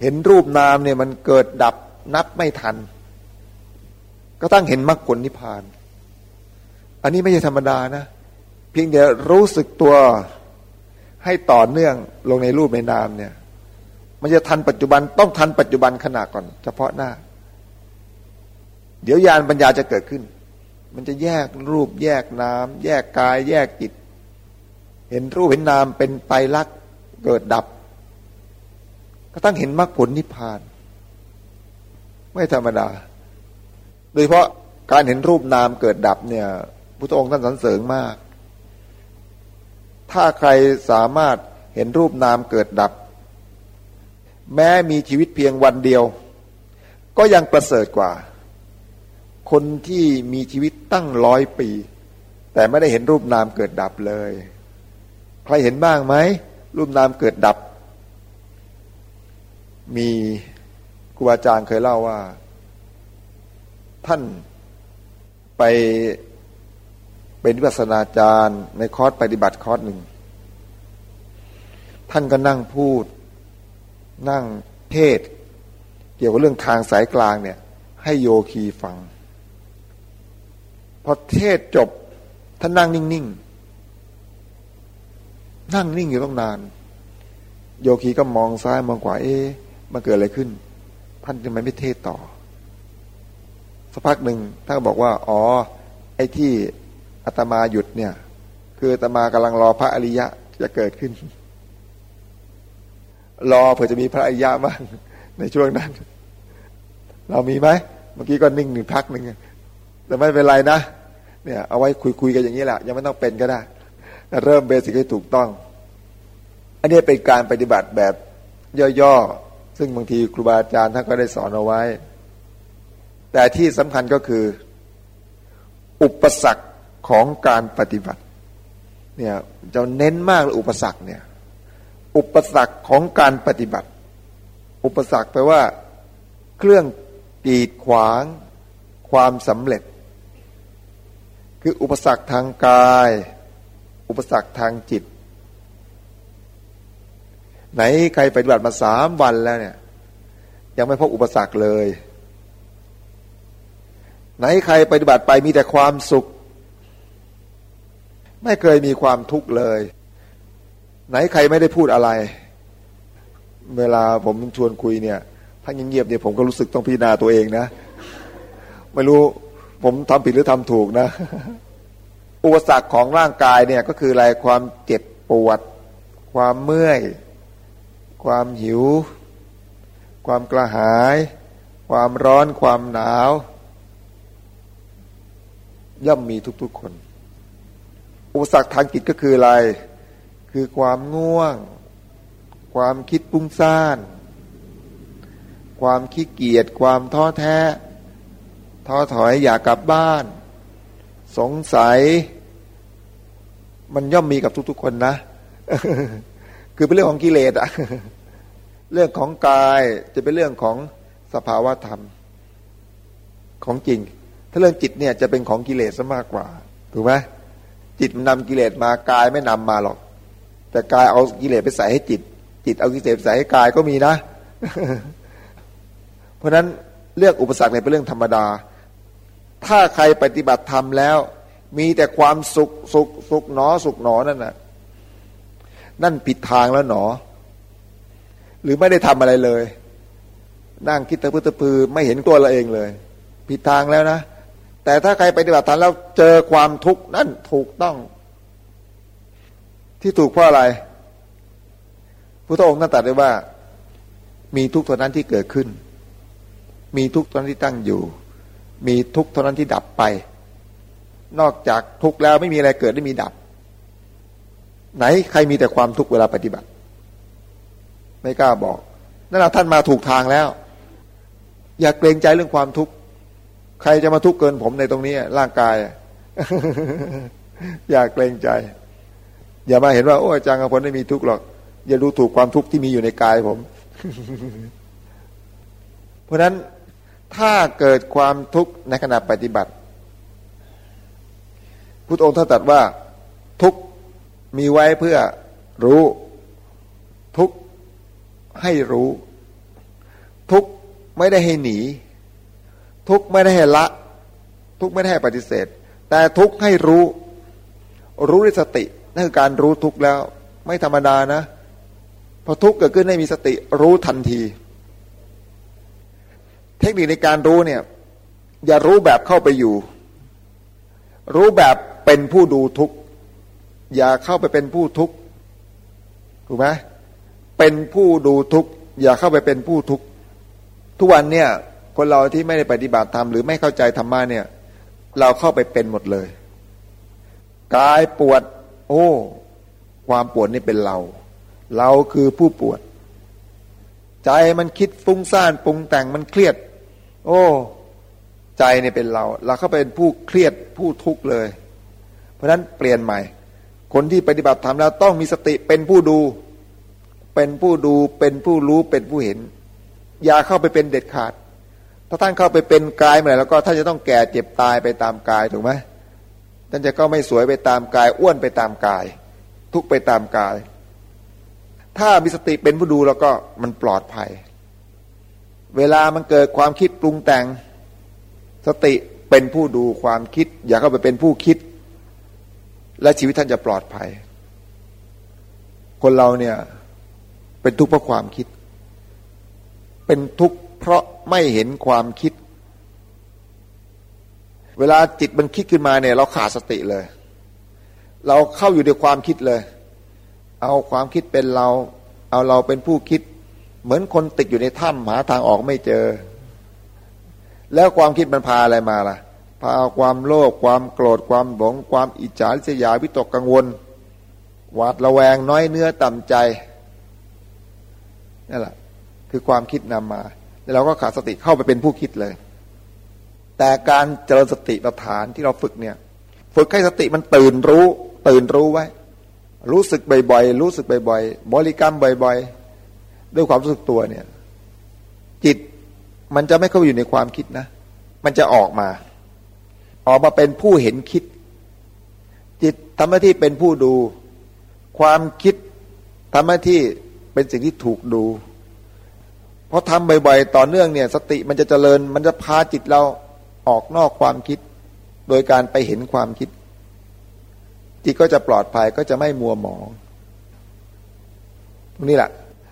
เห็นรูปนามเนี่ยมันเกิดดับนับไม่ทัน ก็ตั้งเห็นมรรคผลนิพพาน อันนี้ไม่ใช่ธรรมดานะ เพียงเดียวรู้สึกตัวให้ต่อเนื่องลงในรูปในนามเนี่ย มันจะทันปัจจุบันต้องทันปัจจุบันขณะก่อน เฉพาะหน้า เดี๋ยวยานปัญญาจะเกิดขึ้น มันจะแยกรูปแยกนาม แยกกาย แยกจิต เห็นรูปเห็นนามเป็นไตรลักเกิดดับก็ตั้งเห็นมรรคผลนิพพาน ไม่ธรรมดา โดยเฉพาะการเห็นรูปนามเกิดดับเนี่ยพุทธองค์ท่านสรรเสริญมาก ถ้าใครสามารถเห็นรูปนามเกิดดับ แม้มีชีวิตเพียงวันเดียว ก็ยังประเสริฐกว่า คนที่มีชีวิตตั้งร้อยปี แต่ไม่ได้เห็นรูปนามเกิดดับเลย ใครเห็นบ้างไหมรูปนามเกิดดับ มีครูบาอาจารย์เคยเล่าว่า ท่านไปเป็นวิปัสนาจารย์ ในคอร์สปฏิบัติคอร์สหนึ่ง ท่านก็นั่งพูด นั่งเทศ เกี่ยวกับเรื่องทางสายกลางเนี่ย ให้โยคีฟัง พอเทศจบท่านนั่งนิ่ง ๆ นั่งนิ่งอยู่ต้องนาน โยคีก็มองซ้ายมองขวาเอ๊ะมันเกิดอะไรขึ้นท่านทำไมไม่เทศต่อสักพักหนึ่งท่านบอกว่า อ๋อ ไอ้ที่อาตมาหยุดเนี่ย คืออาตมากำลังรอพระอริยะจะเกิดขึ้น รอเผื่อจะมีพระอริยะบ้างในช่วงนั้น เรามีไหมเมื่อกี้ก็นิ่งหนึ่งพักหนึ่งแต่ไม่เป็นไรนะเนี่ย เอาไว้คุยๆกันอย่างนี้แหละยังไม่ต้องเป็นก็ได้ เริ่มเบสิกให้ถูกต้อง อันนี้เป็นการปฏิบัติแบบย่อๆ ซึ่งบางทีครูบาอาจารย์ท่านก็ได้สอนเอาไว้ แต่ที่สำคัญก็คือ อุปสรรคของการปฏิบัติ เนี่ยจะเน้นมากเลยอุปสรรคเนี่ย อุปสรรคของการปฏิบัติ อุปสรรคแปลว่า เครื่องกีดขวาง ความสำเร็จ คืออุปสรรคทางกาย อุปสรรคทางจิต ไหนใครปฏิบัติมาสามวันแล้วเนี่ย ยังไม่พบอุปสรรคเลย ไหนใครปฏิบัติไปมีแต่ความสุข ไม่เคยมีความทุกข์เลย ไหนใครไม่ได้พูดอะไร เวลาผมชวนคุยเนี่ย ถ้าเงียบๆเนี่ยผมก็รู้สึกต้องพิจารณาตัวเองนะ ไม่รู้ผมทำผิดหรือทำถูกนะ อุปสรรคของร่างกายเนี่ยก็คืออะไรความเจ็บปวด ความเมื่อย ความหิว ความกระหาย ความร้อนความหนาว ย่อมมีทุกๆคน อุปสรรคทางจิตก็คืออะไร คือความง่วง ความคิดปุ้งซ่าน ความขี้เกียจความท้อแท้ ท้อถอยอยากกลับบ้าน สงสัย มันย่อมมีกับทุกๆคนนะ คือเป็นเรื่องของกิเลสอะเรื่องของกายจะเป็นเรื่องของสภาวะธรรม ของจริง ถ้าเรื่องจิตเนี่ยจะเป็นของกิเลสซะมากกว่าถูกไหมจิตมันนำกิเลสมากายไม่นำมาหรอก แต่กายเอากิเลสไปใส่ให้จิต จิตเอากิเลสใส่ให้กายก็มีนะ เพราะฉะนั้นเรื่องอุปสรรคเนี่ยเป็นเรื่องธรรมดา ถ้าใครปฏิบัติธรรมแล้ว มีแต่ความสุขสุขสุขหนอสุขหนอนั่นน่ะนั่นผิดทางแล้วหนอ หรือไม่ได้ทำอะไรเลย นั่งคิดตะพื้ตะพือไม่เห็นตัวเราเองเลย ผิดทางแล้วนะ แต่ถ้าใครปฏิบัติธรรมแล้วเจอความทุกข์นั่นถูกต้อง ที่ถูกเพราะอะไรพุทธองค์นั่นตรัสไว้ว่า มีทุกข์เท่านั้นที่เกิดขึ้น มีทุกข์เท่านั้นที่ตั้งอยู่ มีทุกข์เท่านั้นที่ดับไป นอกจากทุกข์แล้วไม่มีอะไรเกิดได้มีดับ ไหนใครมีแต่ความทุกข์เวลาปฏิบัติ ไม่กล้าบอกนั่นแหละท่านมาถูกทางแล้ว อย่าเกรงใจเรื่องความทุกข์ใครจะมาทุกข์เกินผมในตรงนี้ ร่างกาย อย่าเกรงใจ อย่ามาเห็นว่าโอ้อาจารย์กพลไม่มีทุกข์หรอก อย่าดูถูกความทุกข์ที่มีอยู่ในกายผม เพราะฉะนั้น ถ้าเกิดความทุกข์ในขณะปฏิบัติ พุทธองค์ท่านตรัสว่าทุกมีไว้เพื่อรู้ทุกให้รู้ ทุกไม่ได้ให้หนี ทุกไม่ได้ให้ละ ทุกไม่ได้ให้ปฏิเสธ แต่ทุกให้รู้ รู้ด้วยสตินั่นคือการรู้ทุกข์แล้ว ไม่ธรรมดานะพอทุกข์เกิดขึ้นให้มีสติรู้ทันที เทคนิคในการรู้เนี่ย อย่ารู้แบบเข้าไปอยู่ รู้แบบเป็นผู้ดูทุกข์อย่าเข้าไปเป็นผู้ทุกข์ถูกไหมเป็นผู้ดูทุกข์อย่าเข้าไปเป็นผู้ทุกข์ทุกวันเนี่ย คนเราที่ไม่ได้ปฏิบัติธรรมหรือไม่เข้าใจธรรมะเนี่ย เราเข้าไปเป็นหมดเลยกายปวด โอ้ ความปวดนี่เป็นเรา เราคือผู้ปวด ใจมันคิดฟุ้งซ่านปรุงแต่งมันเครียด โอ้ ใจเนี่ยเป็นเรา เราเข้าเป็นผู้เครียดผู้ทุกข์เลย เพราะฉะนั้นเปลี่ยนใหม่ คนที่ปฏิบัติธรรมแล้วต้องมีสติเป็นผู้ดู เป็นผู้ดูเป็นผู้รู้เป็นผู้เห็น อย่าเข้าไปเป็นเด็ดขาด ถ้าท่านเข้าไปเป็นกายเมื่อไหร่แล้วก็ท่านจะต้องแก่เจ็บตายไปตามกายถูกไหมท่านจะก็ไม่สวยไปตามกาย อ้วนไปตามกาย ทุกไปตามกาย ถ้ามีสติเป็นผู้ดูแล้วก็มันปลอดภัย เวลามันเกิดความคิดปรุงแต่ง สติเป็นผู้ดูความคิด อย่าเข้าไปเป็นผู้คิด และชีวิตท่านจะปลอดภัย คนเราเนี่ยเป็นทุกข์เพราะความคิด เป็นทุกข์เพราะไม่เห็นความคิด เวลาจิตมันคิดขึ้นมาเนี่ย เราขาดสติเลย เราเข้าอยู่ในความคิดเลย เอาความคิดเป็นเรา เอาเราเป็นผู้คิด เหมือนคนติดอยู่ในถ้ำหาทางออกไม่เจอ แล้วความคิดมันพาอะไรมาล่ะ พาความโลภความโกรธความหลงความอิจฉาเสียาวิตกกังวล หวาดระแวงน้อยเนื้อต่ำใจนั่นแหละคือความคิดนำมา แล้วเราก็ขาดสติเข้าไปเป็นผู้คิดเลย แต่การเจริญสติปัฏฐานที่เราฝึกเนี่ย ฝึกให้สติมันตื่นรู้ ตื่นรู้ไว้ รู้สึกบ่อยๆรู้สึกบ่อยๆบริกรรมบ่อย ๆ ด้วยความรู้สึกตัวเนี่ย จิตมันจะไม่เข้าอยู่ในความคิดนะ มันจะออกมา ออกมาเป็นผู้เห็นคิด จิตทำหน้าที่เป็นผู้ดู ความคิดทำหน้าที่เป็นสิ่งที่ถูกดูพราะทำบ่อยๆ ต่อเนื่องเนี่ย สติมันจะเจริญ มันจะพาจิตเราออกนอกความคิด โดยการไปเห็นความคิด จิตก็จะปลอดภัยก็จะไม่มัวหมองนี่แหละ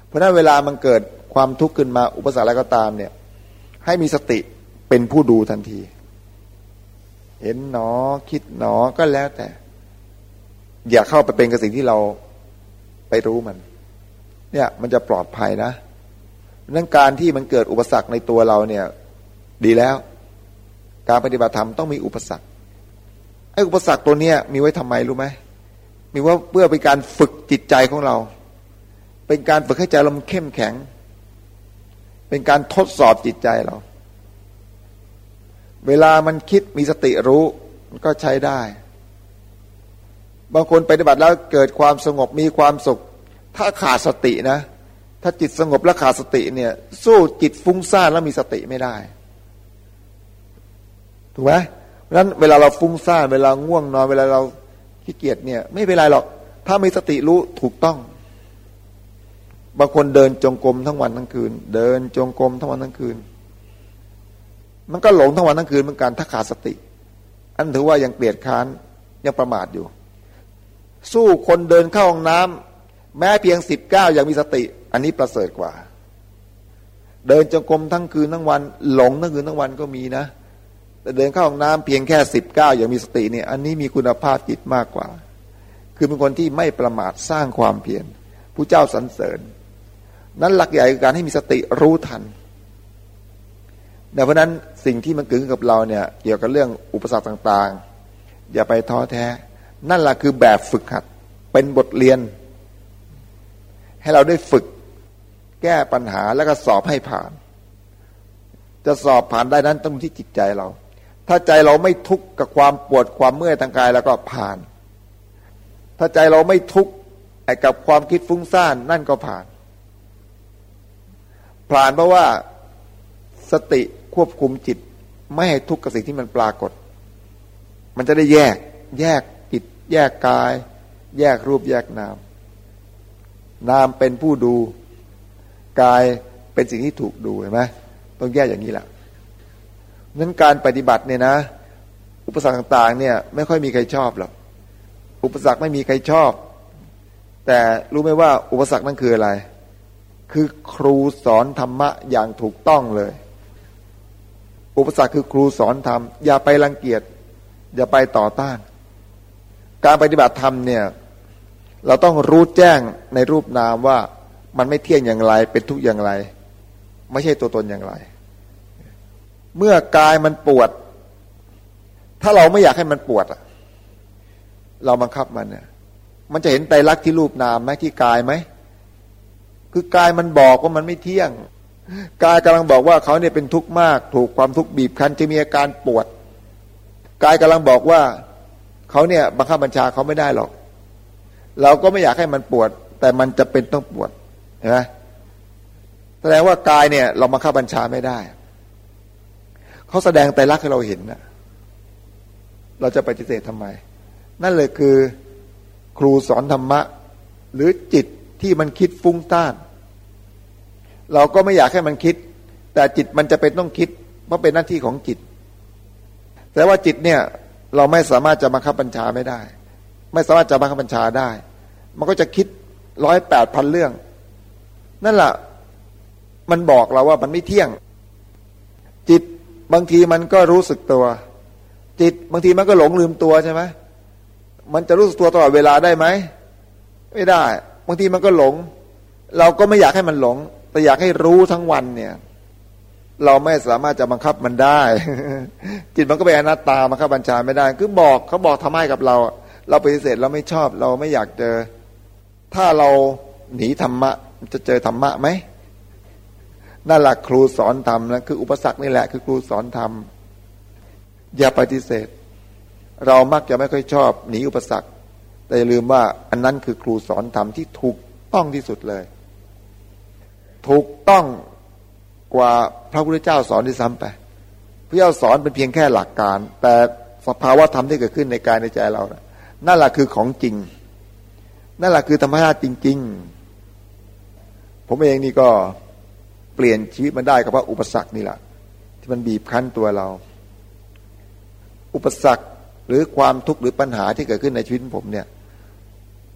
เพราะนั้นเวลามันเกิดความทุกข์ขึ้นมาอุปสรรคอะไรก็ตามเนี่ย ให้มีสติเป็นผู้ดูทันที เห็นหนอ คิดหนอก็แล้วแต่ อย่าเข้าไปเป็นกับสิ่งที่เราไปรู้มัน เนี่ยมันจะปลอดภัยนะนั้นการที่มันเกิดอุปสรรคในตัวเราเนี่ย ดีแล้ว การปฏิบัติธรรมต้องมีอุปสรรคไอ้อุปสรรคตัวเนี้ยมีไว้ทำไมรู้ไหมมีว่าเพื่อเป็นการฝึกจิตใจของเรา เป็นการฝึกให้ใจเราเข้มแข็ง เป็นการทดสอบจิตใจเรา เวลามันคิดมีสติรู้มันก็ใช้ได้ บางคนปฏิบัติแล้วเกิดความสงบมีความสุข ถ้าขาดสตินะ ถ้าจิตสงบและขาดสติเนี่ย สู้จิตฟุ้งซ่านแล้วมีสติไม่ได้ ถูกไหมเพราะนั้นเวลาเราฟุ้งซ่านเวลาง่วงนอนเวลาเราขี้เกียจเนี่ย ไม่เป็นไรหรอก ถ้ามีสติรู้ถูกต้อง บางคนเดินจงกรมทั้งวันทั้งคืน เดินจงกรมทั้งวันทั้งคืน มันก็หลงทั้งวันทั้งคืนเหมือนกันถ้าขาดสติ อันถือว่ายังเปลียดค้านยังประมาทอยู่ สู้คนเดินเข้าห้องน้ำแม้เพียงสิบเก้ายังมีสติ อันนี้ประเสริฐกว่า เดินจงกรมทั้งคืนทั้งวัน หลงทั้งคืนทั้งวันก็มีนะแต่เดินเข้าห้องน้ำเพียงแค่สิบเก้าย่างมีสติเนี่ยอันนี้มีคุณภาพจิตมากกว่า คือเป็นคนที่ไม่ประมาทสร้างความเพียรผู้เจ้าสรรเสริญ นั้นหลักใหญ่คือการให้มีสติรู้ทันแต่เพราะนั้นสิ่งที่มันเกิดขึ้นกับเราเนี่ยเกี่ยวกับเรื่องอุปสรรคต่างๆ อย่าไปท้อแท้ นั่นแหละคือแบบฝึกหัด เป็นบทเรียน ให้เราได้ฝึกแก้ปัญหาแล้วก็สอบให้ผ่าน จะสอบผ่านได้นั้นต้องที่จิตใจเรา ถ้าใจเราไม่ทุกข์กับความปวดความเมื่อยทางกายแล้วก็ผ่าน ถ้าใจเราไม่ทุกข์กับความคิดฟุ้งซ่านนั่นก็ผ่าน ผ่านเพราะว่าสติควบคุมจิต ไม่ให้ทุกข์กับสิ่งที่มันปรากฏ มันจะได้แยก แยกจิต แยกกาย แยกรูปแยกนาม นามเป็นผู้ดู กายเป็นสิ่งที่ถูกดูเห็นไหมต้องแยกอย่างนี้แหละนั้นการปฏิบัติเนี่ยนะ อุปสรรคต่างๆ เนี่ย ไม่ค่อยมีใครชอบหรอกอุปสรรคไม่มีใครชอบ แต่รู้ไหมว่าอุปสรรคนั่นคืออะไร คือครูสอนธรรมะอย่างถูกต้องเลย อุปสรรคคือครูสอนธรรม อย่าไปรังเกียจ อย่าไปต่อต้าน การปฏิบัติธรรมเนี่ย เราต้องรู้แจ้งในรูปนามว่ามันไม่เที่ยงอย่างไร เป็นทุกอย่างไร ไม่ใช่ตัวตนอย่างไร เมื่อกายมันปวด ถ้าเราไม่อยากให้มันปวดเราบังคับมันเนี่ย มันจะเห็นไตรลักษณ์ที่รูปนามไหมที่กายไหม คือกายมันบอกว่ามันไม่เที่ยง กายกำลังบอกว่าเขาเนี่ยเป็นทุกข์มาก ถูกความทุกข์บีบคั้นจะมีอาการปวด กายกำลังบอกว่าเขาเนี่ยบังคับบัญชาเขาไม่ได้หรอก เราก็ไม่อยากให้มันปวด แต่มันจะเป็นต้องปวดเห็นไหมแสดงว่ากายเนี่ย เราบังคับบัญชาไม่ได้ เขาแสดงไตรลักให้เราเห็นนะเราจะปฏิเสธทำไม นั่นเลยคือครูสอนธรรมะ หรือจิตที่มันคิดฟุ้งต้าน เราก็ไม่อยากให้มันคิด แต่จิตมันจะเป็นต้องคิด เพราะเป็นหน้าที่ของจิต แต่ว่าจิตเนี่ยเราไม่สามารถจะบังคับบัญชาไม่ได้ ไม่สามารถจะบังคับบัญชาได้ มันก็จะคิดร้อยแปดพันเรื่อง นั่นแหละมันบอกเราว่ามันไม่เที่ยง จิตบางทีมันก็รู้สึกตัว จิตบางทีมันก็หลงลืมตัวใช่ไหมมันจะรู้สึกตัวตลอดเวลาได้ไหมไม่ได้ บางทีมันก็หลง เราก็ไม่อยากให้มันหลง แต่อยากให้รู้ทั้งวันเนี่ย เราไม่สามารถจะบังคับมันได้ จิตมันก็เป็นอนัตตาบังคับบัญชาไม่ได้ คือบอกเขาบอกทำให้กับเรา เราปฏิเสธเราไม่ชอบ เราไม่อยากเจอ ถ้าเราหนีธรรมะ จะเจอธรรมะไหมนั่นแหละครูสอนธรรมนะคืออุปสรรคนี่แหละคือครูสอนธรรมอย่าปฏิเสธ เรามักจะไม่ค่อยชอบหนีอุปสรรค แต่อย่าลืมว่าอันนั้นคือครูสอนธรรมที่ถูกต้องที่สุดเลย ถูกต้องกว่าพระพุทธเจ้าสอนที่ซ้ำไปพระเจ้าสอนเป็นเพียงแค่หลักการ แต่สภาวะธรรมที่เกิดขึ้นในกายในใจเรานะนั่นแหละคือของจริง นั่นแหละคือธรรมชาติจริง ๆ ผมเองนี่ก็เปลี่ยนชีวิตมันได้กับว่าอุปสรรคนี่แหละที่มันบีบคั้นตัวเรา อุปสรรคหรือความทุกข์หรือปัญหาที่เกิดขึ้นในชีวิตผมเนี่ย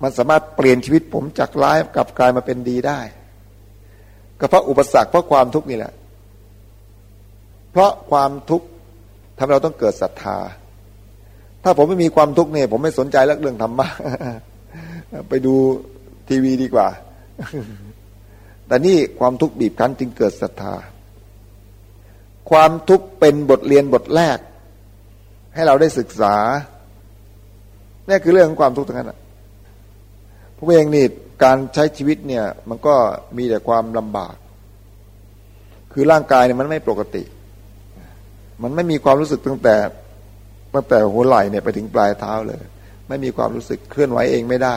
มันสามารถเปลี่ยนชีวิตผมจากร้ายกลับกลายมาเป็นดีได้ ก็เพราะอุปสรรคเพราะความทุกข์นี่แหละ เพราะความทุกข์ทำเราต้องเกิดศรัทธา ถ้าผมไม่มีความทุกข์เนี่ย ผมไม่สนใจเรื่องธรรมะไปดูทีวีดีกว่า แต่นี่ความทุกข์บีบคั้นจึงเกิดศรัทธา ความทุกข์เป็นบทเรียนบทแรก ให้เราได้ศึกษานี่คือเรื่องของความทุกข์ทั้งนั้น ผมเองนี่การใช้ชีวิตเนี่ยมันก็มีแต่ความลำบาก คือร่างกายเนี่ยมันไม่ปกติ มันไม่มีความรู้สึกตั้งแต่ตั้งแต่หัวไหล่เนี่ยไปถึงปลายเท้าเลย ไม่มีความรู้สึกเคลื่อนไหวเองไม่ได้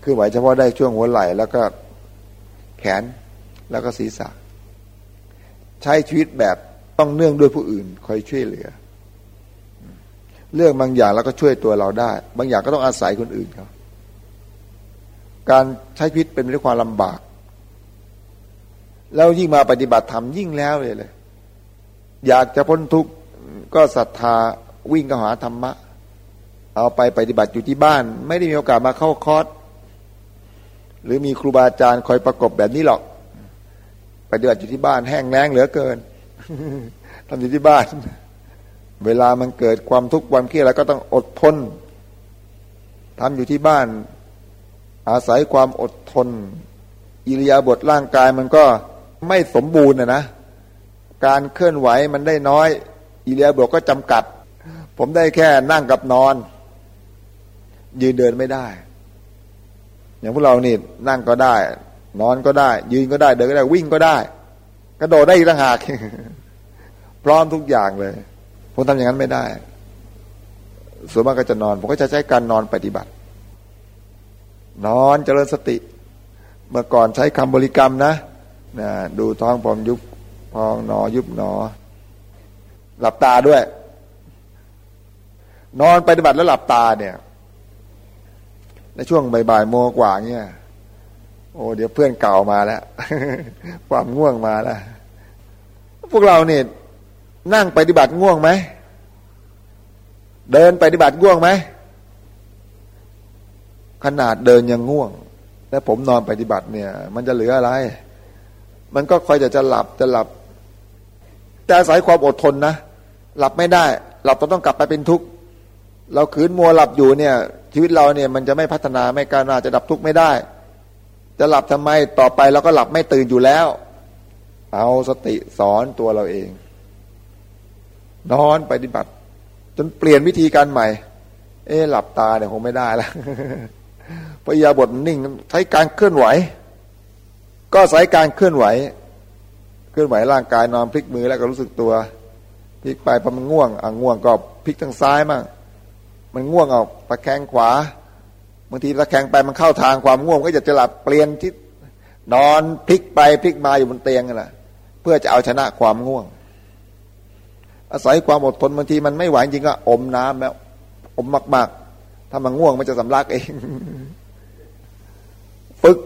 เคลื่อนไหวเฉพาะได้ช่วงหัวไหล่แล้วก็แขนแล้วก็ศีรษะ ใช้ชีวิตแบบต้องเนื่องด้วยผู้อื่นคอยช่วยเหลือ เรื่องบางอย่างเราก็ช่วยตัวเราได้ บางอย่างก็ต้องอาศัยคนอื่นครับ การใช้ชีวิตเป็นด้วยความลำบาก แล้วยิ่งมาปฏิบัติธรรมยิ่งแล้วเลยเลย อยากจะพ้นทุกข์ก็ศรัทธาวิ่งเข้าหาธรรมะ เอาไปปฏิบัติอยู่ที่บ้าน ไม่ได้มีโอกาสมาเข้าคอร์สหรือมีครูบาอาจารย์คอยประกบแบบนี้หรอก ปฏิบัติอยู่ที่บ้านแห้งแล้งเหลือเกินทำอยู่ที่บ้าน เวลามันเกิดความทุกข์ความเครียดแล้วก็ต้องอดทนทำอยู่ที่บ้าน อาศัยความอดทน อิริยาบถร่างกายมันก็ไม่สมบูรณ์นะนะ การเคลื่อนไหวมันได้น้อย อิริยาบถก็จำกัด ผมได้แค่นั่งกับนอน ยืนเดินไม่ได้ อย่างพวกเรานี่นั่งก็ได้ นอนก็ได้ ยืนก็ได้เดินก็ได้วิ่งก็ได้ กระโดดได้อีกต่างหากพร้อมทุกอย่างเลย ผมทำอย่างนั้นไม่ได้ ส่วนมากก็จะนอน ผมก็จะใช้การนอนปฏิบัติ นอนเจริญสติ เมื่อก่อนใช้คำบริกรรมนะนะดูท้องพองยุบพองหนอยุบหนอ หลับตาด้วย นอนปฏิบัติแล้วหลับตาเนี่ยในช่วงบ่ายๆโมกว่าเนี่ยโอ้เดี๋ยวเพื่อนเก่ามาแล้ว ความง่วงมาแล้ว พวกเราเนี่ยนั่งปฏิบัติง่วงไหม เดินปฏิบัติง่วงไหม ขนาดเดินยังง่วง และผมนอนปฏิบัติเนี่ย มันจะเหลืออะไร มันก็คอยจะจะหลับจะหลับ แต่อาศัยความอดทนนะ หลับไม่ได้ หลับต้องต้องกลับไปเป็นทุกข์เราขืนมัวหลับอยู่เนี่ย ชีวิตเราเนี่ยมันจะไม่พัฒนาไม่ก้าวหน้าจะดับทุกข์ไม่ได้ จะหลับทำไมต่อไปเราก็หลับไม่ตื่นอยู่แล้ว เอาสติสอนตัวเราเอง นอนปฏิบัติ จนเปลี่ยนวิธีการใหม่ เอ๊หลับตาเนี่ยคงไม่ได้แล้ว พยาบทนิ่งใช้การเคลื่อนไหว ก็ใช้การเคลื่อนไหว เคลื่อนไหวร่างกายนอนพลิกมือแล้วก็รู้สึกตัวพลิกไปพอมันง่วงอะง่วงก็พลิกทางซ้ายมั่งมันง่วงเอาตะแคงขวาบางทีตะแคงไปมันเข้าทางความง่วงก็จะจะหลับเปลี่ยนทิศนอนพลิกไปพลิกมาอยู่บนเตียงนั่นแหละเพื่อจะเอาชนะความง่วง อาศัยความอดทนบางทีมันไม่ไหวจริงก็อมน้ำแล้วอมมาก ๆ ถ้ามันง่วงมันจะสำลักเอง ฝึก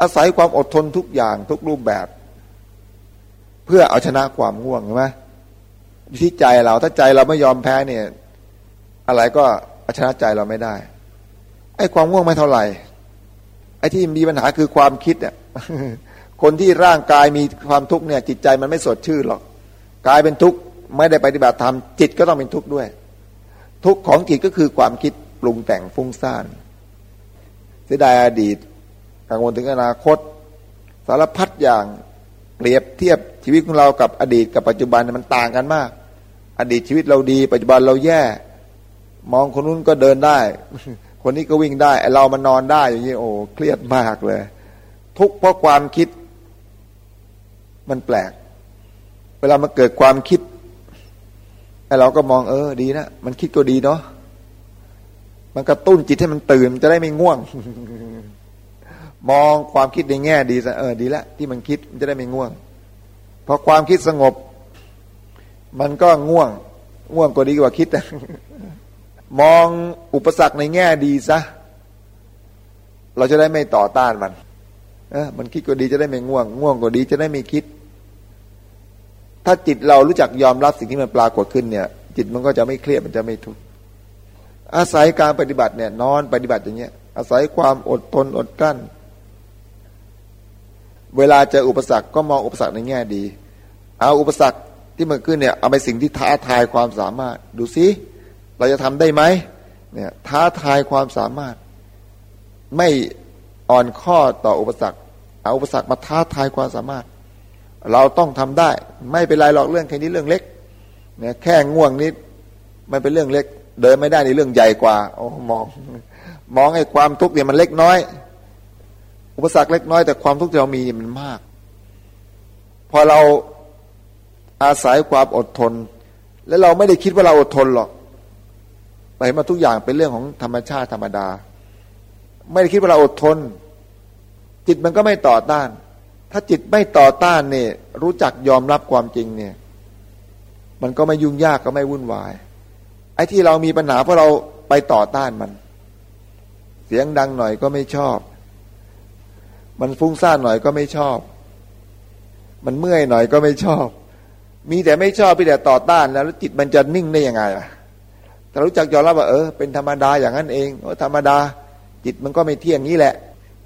อาศัยความอดทนทุกอย่างทุกรูปแบบ เพื่อเอาชนะความง่วงใช่ไหมที่ใจเราถ้าใจเราไม่ยอมแพ้เนี่ย อะไรก็เอาชนะใจเราไม่ได้ ไอ้ความง่วงไม่เท่าไหร่ ไอ้ที่มีปัญหาคือความคิดเนี่ยคนที่ร่างกายมีความทุกข์เนี่ย จิตใจมันไม่สดชื่นหรอกกายเป็นทุกข์ไม่ได้ปฏิบัติธรรมจิตก็ต้องเป็นทุกข์ด้วย ทุกข์ของจิตก็คือความคิดปรุงแต่งฟุ้งซ่านเสียดายอดีต กังวลถึงอนาคต สารพัดอย่างเปรียบเทียบชีวิตของเรากับอดีตกับปัจจุบันมันต่างกันมาก อดีตชีวิตเราดี ปัจจุบันเราแย่ มองคนนู้นก็เดินได้ คนนี้ก็วิ่งได้ไอเรามันนอนได้อย่างนี้โอ้เครียดมากเลย ทุกเพราะความคิด มันแปลก เวลามันเกิดความคิดไอเราก็มองเออดีนะมันคิดก็ดีเนาะมันกระตุ้นจิตให้มันตื่นจะได้ไม่ง่วง มองความคิดในแง่ดีเออดีล้วที่มันคิดมันจะได้ไม่ง่วงพอความคิดสงบ มันก็ง่วง ง่วงกว่าดีกว่าคิดมองอุปสรรคในแง่ดีซะเราจะได้ไม่ต่อต้านมัน เออมันคิดก็ดีจะได้ไม่ง่วง ง่วงก็ดีจะได้ไม่คิด ถ้าจิตเรารู้จักยอมรับสิ่งที่มันปรากฏขึ้นเนี่ย จิตมันก็จะไม่เครียดมันจะไม่ทุกข์อาศัยการปฏิบัติเนี่ย นอนปฏิบัติอย่างเงี้ย อาศัยความอดทนอดกลั้น เวลาเจออุปสรรคก็มองอุปสรรคในแง่ดี เอาอุปสรรคที่มันขึ้นเนี่ยเอาไปสิ่งที่ท้าทายความสามารถ ดูซิเราจะทำได้ไหมเนี่ยท้าทายความสามารถ ไม่อ่อนข้อต่ออุปสรรค เอาอุปสรรคมาท้าทายความสามารถ เราต้องทำได้ ไม่เป็นไรหรอกเรื่องแค่นี้เรื่องเล็กเนี่ยแค่ง่วงนิดมันเป็นเรื่องเล็ก เดินไม่ได้ในเรื่องใหญ่กว่าโอ้มอง มองไอ้ความทุกข์เนี่ยมันเล็กน้อย อุปสรรคเล็กน้อยแต่ความทุกข์ที่เรามีมันมาก พอเราอาศัยความอดทน และเราไม่ได้คิดว่าเราอดทนหรอกไปมาทุกอย่างเป็นเรื่องของธรรมชาติธรรมดา ไม่ได้คิดว่าเราอดทน จิตมันก็ไม่ต่อต้าน ถ้าจิตไม่ต่อต้านเนี่ยรู้จักยอมรับความจริงเนี่ย มันก็ไม่ยุ่งยากก็ไม่วุ่นวาย ไอ้ที่เรามีปัญหาเพราะเราไปต่อต้านมัน เสียงดังหน่อยก็ไม่ชอบ มันฟุ้งซ่านหน่อยก็ไม่ชอบ มันเมื่อยหน่อยก็ไม่ชอบ มีแต่ไม่ชอบพี่แต่ต่อต้านแล้วจิตมันจะนิ่งได้ยังไงล่ะถ้ารู้จักยอมรับว่าเออเป็นธรรมดาอย่างนั้นเองเออธรรมดา จิตมันก็ไม่เที่ยงนี้แหละ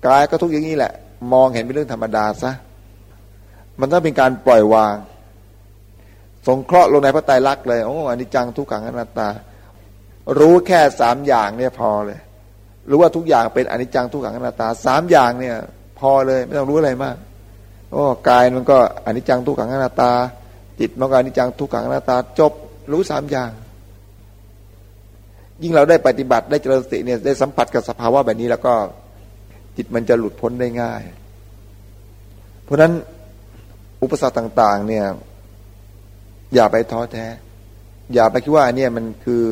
กายก็ทุกอย่างนี้แหละ มองเห็นเป็นเรื่องธรรมดาซะมันต้องเป็นการปล่อยวาง สงเคราะห์ลงในพระไตรลักษณ์เลยโอ้อันนี้จังทุกขังอนัตตา รู้แค่สามอย่างเนี่ยพอเลย รู้ว่าทุกอย่างเป็นอนิจจังทุกขังอนัตตาสามอย่างเนี่ย พอเลย ไม่ต้องรู้อะไรมากโอ้กายมันก็อนิจจังทุกขังอนัตตา จิตมันก็อนิจจังทุกขังอนัตตา จบรู้สามอย่าง ยิ่งเราได้ปฏิบัติได้เจริญสติเนี่ยได้สัมผัสกับสภาวะแบบนี้แล้วก็จิตมันจะหลุดพ้นได้ง่าย เพราะนั้นอุปสรรคต่าง ๆ เนี่ย อย่าไปท้อแท้ อย่าไปคิดว่าเนี่ยมันคือ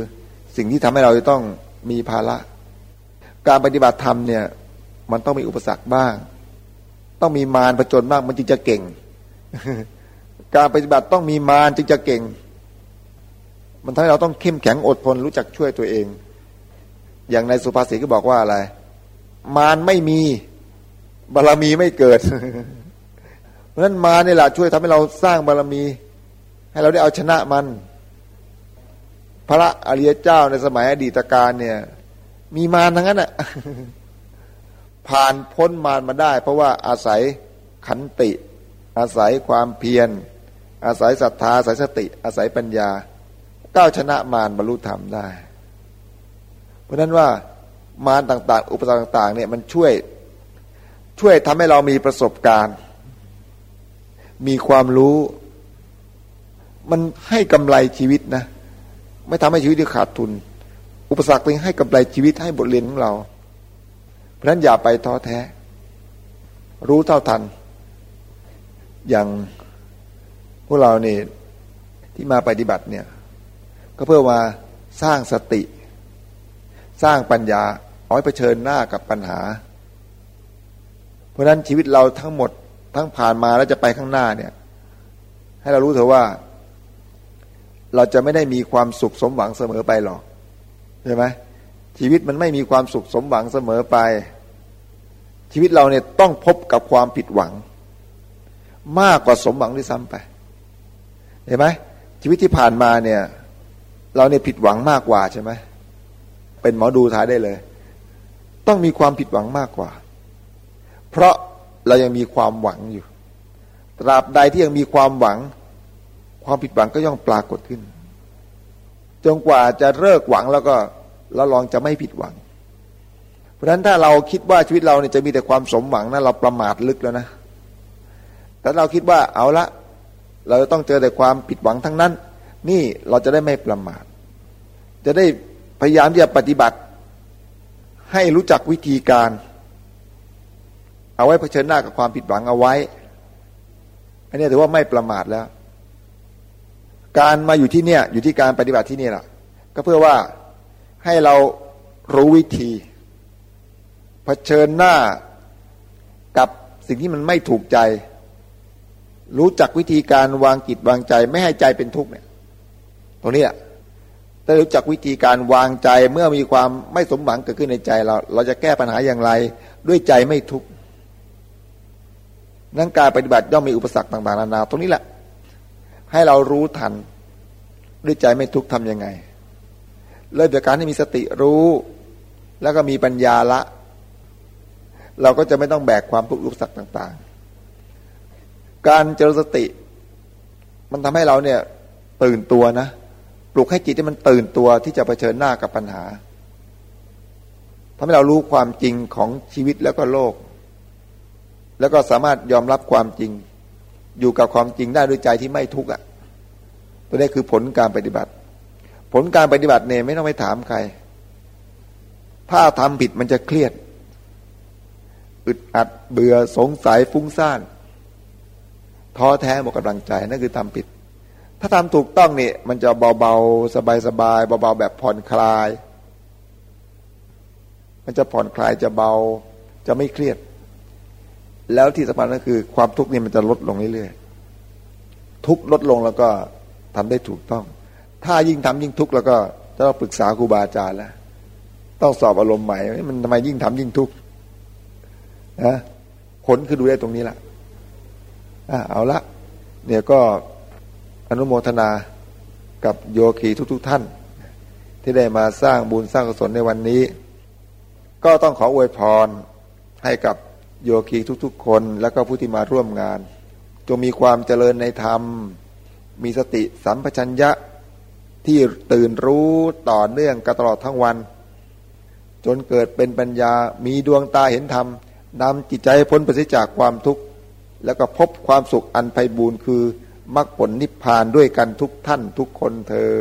สิ่งที่ทำให้เราจะต้องมีภาระ การปฏิบัติธรรมเนี่ย มันต้องมีอุปสรรคบ้าง ต้องมีมารผจญมากมันจึงจะเก่ง การปฏิบัติต้องมีมารจึงจะเก่ง มันทำให้เราต้องเข้มแข็งอดทนรู้จักช่วยตัวเอง อย่างในสุภาษิตก็บอกว่าอะไร มารไม่มีบารรมีไม่เกิด เพราะฉะนั้นมาเนี่ยแหละช่วยทำให้เราสร้างบารรมี ให้เราได้เอาชนะมัน พระอริยเจ้าในสมัยอดีตการเนี่ย มีมารทั้งนั้นอะ ผ่านพ้นมารมาได้ เพราะว่าอาศัยขันติ อาศัยความเพียร อาศัยศรัทธาอาศัยสติ อาศัยปัญญาก้าวชนะมารบรรลุธรรมได้ เพราะนั้นว่ามารต่าง ๆ อุปสรรคต่าง ๆ เนี่ยมันช่วยช่วยทำให้เรามีประสบการณ์ มีความรู้ มันให้กำไรชีวิตนะ ไม่ทำให้ชีวิตขาดทุน อุปสรรคเป็นให้กำไรชีวิตให้บทเรียนของเรา เพราะนั้นอย่าไปท้อแท้ รู้เท่าทัน อย่างพวกเราเนี่ยที่มาปฏิบัติเนี่ย ก็เพื่อมาสร้างสติ สร้างปัญญาอาให้เผชิญหน้ากับปัญหา เพราะฉะนั้นชีวิตเราทั้งหมดทั้งผ่านมาแล้วจะไปข้างหน้าเนี่ย ให้เรารู้เถอะว่า เราจะไม่ได้มีความสุขสมหวังเสมอไปหรอกใช่ไหม ชีวิตมันไม่มีความสุขสมหวังเสมอไป ชีวิตเราเนี่ยต้องพบกับความผิดหวัง มากกว่าสมหวังที่ซ้ำไป เห็นไหมชีวิตที่ผ่านมาเนี่ย เราเนี่ยผิดหวังมากกว่าใช่ไหมเป็นหมอดูทายได้เลย ต้องมีความผิดหวังมากกว่า เพราะเรายังมีความหวังอยู่ ตราบใดที่ยังมีความหวัง ความผิดหวังก็ย่อมปรากฏขึ้นจนกว่าจะเลิกหวังแล้วก็ เราลองจะไม่ผิดหวัง เพราะฉะนั้นถ้าเราคิดว่าชีวิตเราเนี่ยจะมีแต่ความสมหวังนะั้นเราประมาทลึกแล้วนะแต่เราคิดว่าเอาละ เราจะต้องเจอแต่ความผิดหวังทั้งนั้น นี่เราจะได้ไม่ประมาท จะได้พยายามที่จะปฏิบัติ ให้รู้จักวิธีการ เอาไว้เผชิญหน้ากับความผิดหวังเอาไว้ อันนี้ถือว่าไม่ประมาทแล้ว การมาอยู่ที่เนี่ย อยู่ที่การปฏิบัติที่นี่แหละก็เพื่อว่า ให้เรารู้วิธีเผชิญหน้ากับสิ่งที่มันไม่ถูกใจ รู้จักวิธีการวางจิตวางใจ ไม่ให้ใจเป็นทุกข์เนี่ยตรงนี้แหละถ้ารู้จักวิธีการวางใจเมื่อมีความไม่สมหวังเกิดขึ้นในใจเรา เราจะแก้ปัญหาอย่างไร ด้วยใจไม่ทุกข์นั้นการปฏิบัติย่อมมีอุปสรรคต่างๆนานาตรงนี้แหละ ให้เรารู้ทัน ด้วยใจไม่ทุกข์ทำยังไง เริ่มจากการที่มีสติรู้ แล้วก็มีปัญญาละ เราก็จะไม่ต้องแบกความทุกข์อุปสรรคต่าง ๆ การเจริญสติ มันทำให้เราเนี่ยตื่นตัวนะ ปลุกให้จิตที่มันตื่นตัวที่จะเผชิญหน้ากับปัญหาทำให้เรารู้ความจริงของชีวิตแล้วก็โลก แล้วก็สามารถยอมรับความจริง อยู่กับความจริงได้ด้วยใจที่ไม่ทุกข์อะ ตัวนี้คือผลการปฏิบัติ ผลการปฏิบัติเนี่ยไม่ต้องไปถามใคร ถ้าทำผิดมันจะเครียด อึดอัดเบื่อสงสัยฟุ้งซ่านท้อแท้หมดกำลังใจนั่นคือทำผิด ถ้าทำถูกต้องเนี่ยมันจะเบาๆ สบายๆเบาๆแบบผ่อนคลาย มันจะผ่อนคลายจะเบาจะไม่เครียด แล้วที่สำคัญก็คือความทุกข์นี่มันจะลดลงเรื่อยๆทุกลดลงแล้วก็ทำได้ถูกต้อง ถ้ายิ่งทำยิ่งทุกข์แล้วก็จะต้องปรึกษาครูบาอาจารย์แล้วต้องสอบอารมณ์ใหม่มันทำไมยิ่งทำยิ่งทุกข์นะผลคือดูได้ตรงนี้แหละเอาละเนี่ยก็อนุโมทนากับโยคีทุกๆทท่าน ที่ได้มาสร้างบุญสร้างกุศลในวันนี้ ก็ต้องขออวยพรให้กับโยคีทุกๆ คน แล้วก็ผู้ที่มาร่วมงาน จงมีความเจริญในธรรม มีสติสัมปชัญญะ ที่ตื่นรู้ต่อเนื่องกันตลอดทั้งวัน จนเกิดเป็นปัญญามีดวงตาเห็นธรรมนำจิตใจพ้นไปจากความทุกข์ แล้วก็พบความสุขอันไพบูรณ์คือมรรคผลนิพพานด้วยกันทุกท่านทุกคนเธอ